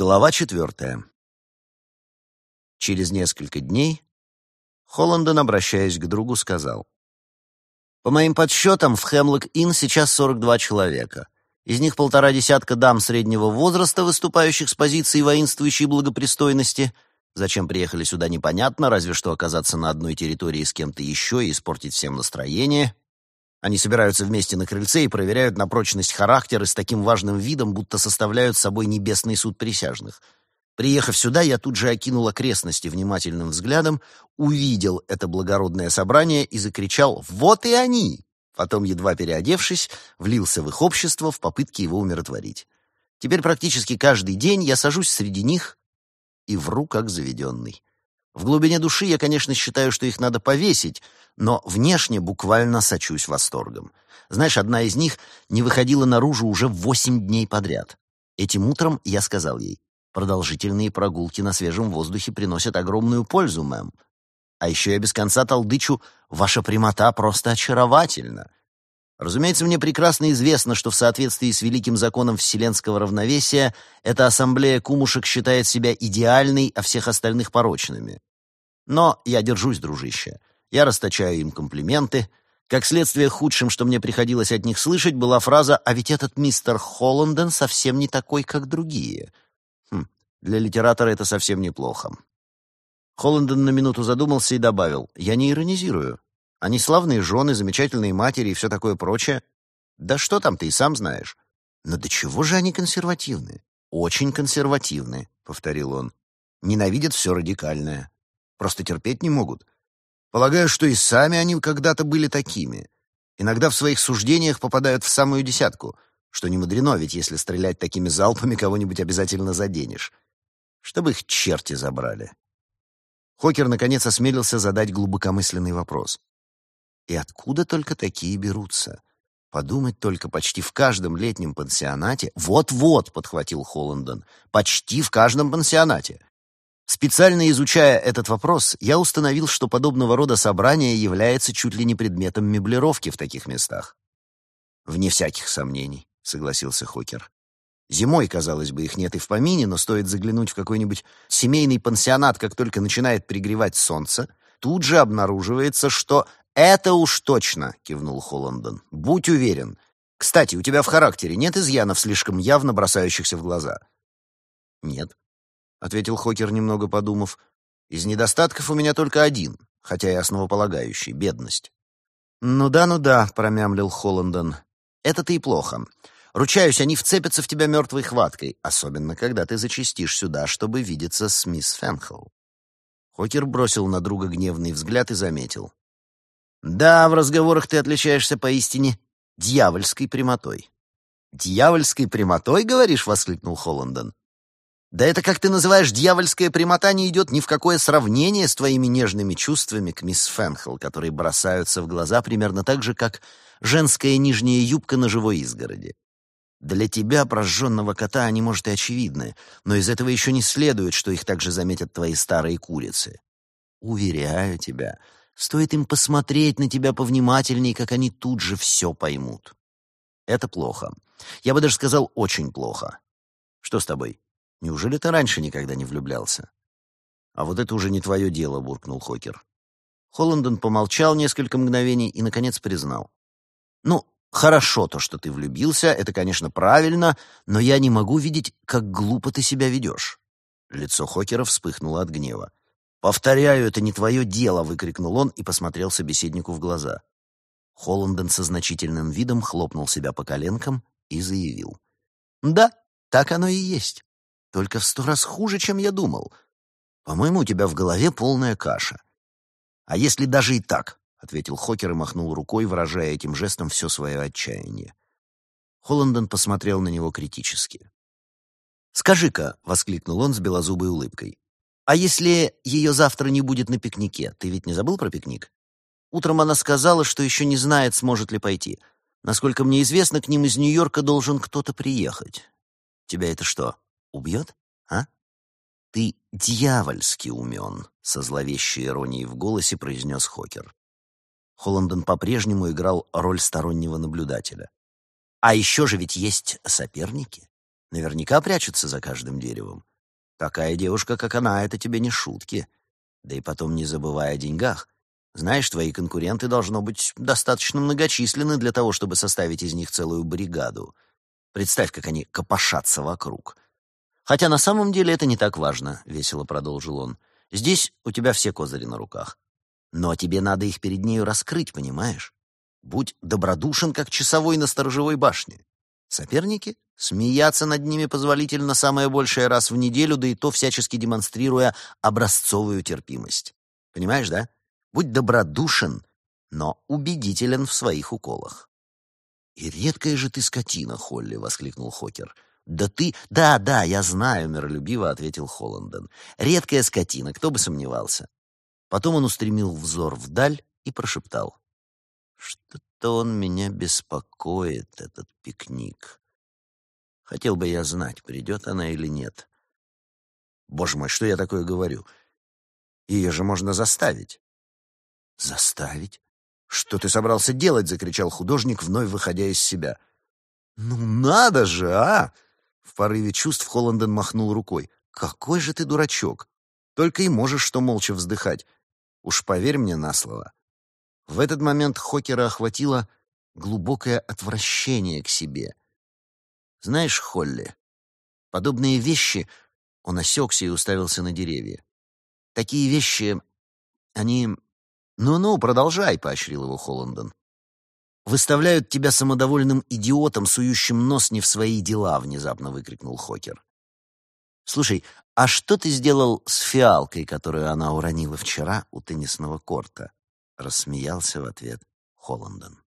Глава четвертая. Через несколько дней Холландон, обращаясь к другу, сказал. «По моим подсчетам, в Хемлок-Инн сейчас 42 человека. Из них полтора десятка дам среднего возраста, выступающих с позиции воинствующей благопристойности. Зачем приехали сюда, непонятно, разве что оказаться на одной территории с кем-то еще и испортить всем настроение. Они собираются вместе на крыльце и проверяют на прочность характера с таким важным видом, будто составляют собой небесный суд присяжных. Приехав сюда, я тут же окинул окрестности внимательным взглядом, увидел это благородное собрание и закричал «Вот и они!». Потом, едва переодевшись, влился в их общество в попытке его умиротворить. Теперь практически каждый день я сажусь среди них и вру, как заведенный. В глубине души я, конечно, считаю, что их надо повесить, но внешне буквально сочусь восторгом. Знаешь, одна из них не выходила наружу уже восемь дней подряд. Этим утром я сказал ей, продолжительные прогулки на свежем воздухе приносят огромную пользу, мэм. А еще я без конца толдычу «Ваша прямота просто очаровательна». Разумеется, мне прекрасно известно, что в соответствии с великим законом вселенского равновесия эта ассамблея кумушек считает себя идеальной, а всех остальных порочными. Но я держусь, дружище. Я расточаю им комплименты. Как следствие, худшим, что мне приходилось от них слышать, была фраза «А ведь этот мистер Холланден совсем не такой, как другие». Хм, для литератора это совсем неплохо. Холланден на минуту задумался и добавил «Я не иронизирую. Они славные жены, замечательные матери и все такое прочее. Да что там, ты и сам знаешь. Но до чего же они консервативны? Очень консервативны, — повторил он. Ненавидят все радикальное. Просто терпеть не могут. Полагаю, что и сами они когда-то были такими. Иногда в своих суждениях попадают в самую десятку, что не мудрено, ведь если стрелять такими залпами, кого-нибудь обязательно заденешь. Чтобы их черти забрали. Хокер, наконец, осмелился задать глубокомысленный вопрос. И откуда только такие берутся? Подумать только, почти в каждом летнем пансионате... Вот-вот, — подхватил Холландон, — почти в каждом пансионате. Специально изучая этот вопрос, я установил, что подобного рода собрание является чуть ли не предметом меблировки в таких местах. «Вне всяких сомнений», — согласился Хокер. Зимой, казалось бы, их нет и в помине, но стоит заглянуть в какой-нибудь семейный пансионат, как только начинает пригревать солнце, тут же обнаруживается, что «Это уж точно», — кивнул Холландон. «Будь уверен. Кстати, у тебя в характере нет изъянов, слишком явно бросающихся в глаза?» «Нет», — ответил Хокер, немного подумав. «Из недостатков у меня только один, хотя и основополагающий — бедность». «Ну да, ну да», — промямлил Холландон. «Это-то и плохо. Ручаюсь, они вцепятся в тебя мертвой хваткой, особенно когда ты зачастишь сюда, чтобы видеться с мисс Фенхелл». Хокер бросил на друга гневный взгляд и заметил. «Да, в разговорах ты отличаешься поистине дьявольской прямотой». «Дьявольской прямотой, говоришь?» — воскликнул Холландон. Да это, как ты называешь, дьявольская прямота не идет ни в какое сравнение с твоими нежными чувствами к мисс Фенхел, которые бросаются в глаза примерно так же, как женская нижняя юбка на живой изгороди. Для тебя, прожженного кота, они, может, и очевидны, но из этого еще не следует, что их также заметят твои старые курицы. Уверяю тебя, стоит им посмотреть на тебя повнимательней, как они тут же все поймут. Это плохо. Я бы даже сказал, очень плохо. Что с тобой? Неужели ты раньше никогда не влюблялся? А вот это уже не твое дело, буркнул Хокер. Холландон помолчал несколько мгновений и, наконец, признал. Ну, хорошо то, что ты влюбился, это, конечно, правильно, но я не могу видеть, как глупо ты себя ведешь. Лицо Хокера вспыхнуло от гнева. «Повторяю, это не твое дело!» — выкрикнул он и посмотрел собеседнику в глаза. Холландон со значительным видом хлопнул себя по коленкам и заявил. «Да, так оно и есть. Только в сто раз хуже, чем я думал. По-моему, у тебя в голове полная каша. А если даже и так, — ответил Хокер и махнул рукой, выражая этим жестом все свое отчаяние. Холландон посмотрел на него критически. «Скажи-ка», — воскликнул он с белозубой улыбкой, «а если ее завтра не будет на пикнике? Ты ведь не забыл про пикник? Утром она сказала, что еще не знает, сможет ли пойти. Насколько мне известно, к ним из Нью-Йорка должен кто-то приехать. Тебя это что, Убьет, а? Ты дьявольски умен, со зловещей иронией в голосе произнес Хокер. Холландон по-прежнему играл роль стороннего наблюдателя. А еще же ведь есть соперники. Наверняка прячется за каждым деревом. Такая девушка, как она, это тебе не шутки. Да и потом не забывай о деньгах. Знаешь, твои конкуренты должно быть достаточно многочисленны для того, чтобы составить из них целую бригаду. Представь, как они копошатся вокруг. Хотя на самом деле это не так важно, — весело продолжил он. Здесь у тебя все козыри на руках. Но тебе надо их перед нею раскрыть, понимаешь? Будь добродушен, как часовой на сторожевой башне. Соперники? Смеяться над ними позволительно самое большее раз в неделю, да и то всячески демонстрируя образцовую терпимость. Понимаешь, да? Будь добродушен, но убедителен в своих уколах. «И редкая же ты скотина, Холли!» — воскликнул Хокер. «Да ты...» «Да, да, я знаю», — миролюбиво ответил Холландон. «Редкая скотина, кто бы сомневался». Потом он устремил взор вдаль и прошептал. «Что-то он меня беспокоит, этот пикник. Хотел бы я знать, придет она или нет. Боже мой, что я такое говорю? Ее же можно заставить». «Заставить? Что ты собрался делать?» — закричал художник, вновь выходя из себя. «Ну надо же, а!» В порыве чувств Холланден махнул рукой. «Какой же ты дурачок! Только и можешь что молча вздыхать. Уж поверь мне на слово». В этот момент Хокера охватило глубокое отвращение к себе. «Знаешь, Холли, подобные вещи...» Он осекся и уставился на деревья. «Такие вещи, они «Ну-ну, продолжай», — поощрил его Холландон. «Выставляют тебя самодовольным идиотом, сующим нос не в свои дела», — внезапно выкрикнул Хокер. «Слушай, а что ты сделал с фиалкой, которую она уронила вчера у теннисного корта?» — рассмеялся в ответ Холландон.